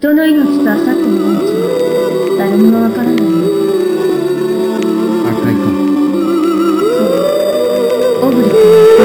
人の命と明後日の命は誰にもわからないよ。赤いかも。そう。オブリッ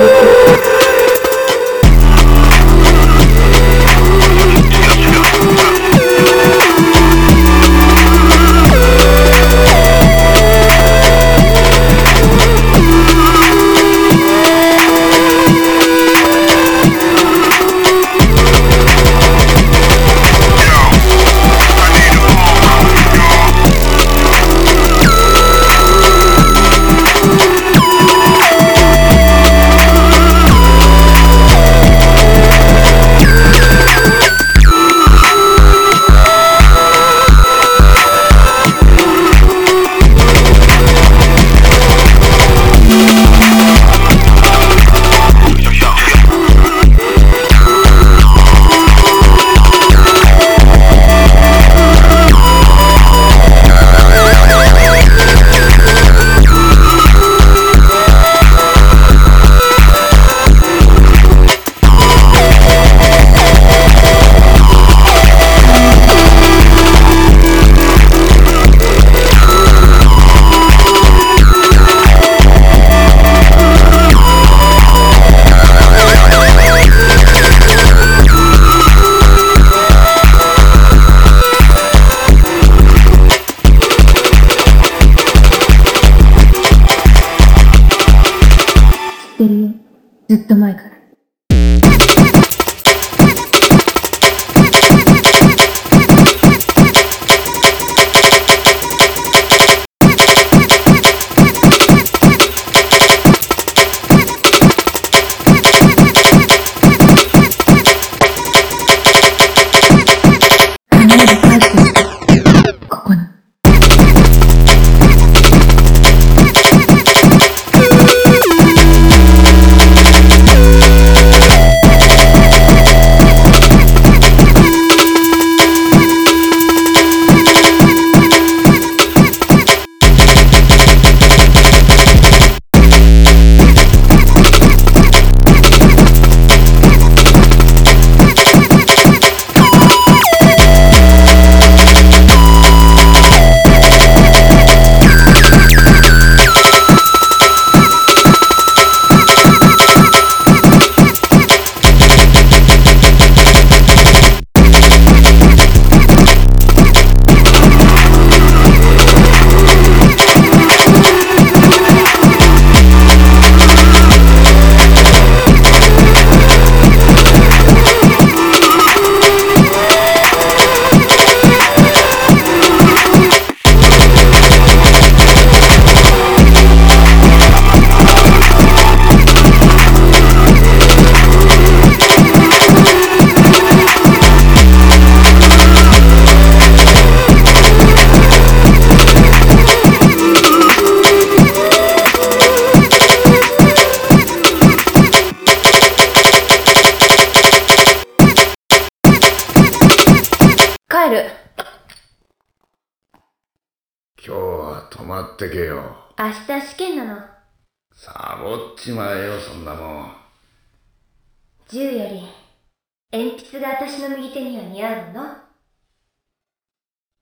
വ്യക്തമായി る。今日は泊まってけよ。明日試験なの。サボっちまえよ、そんなもん。10より、鉛筆が私の右手には似合うの？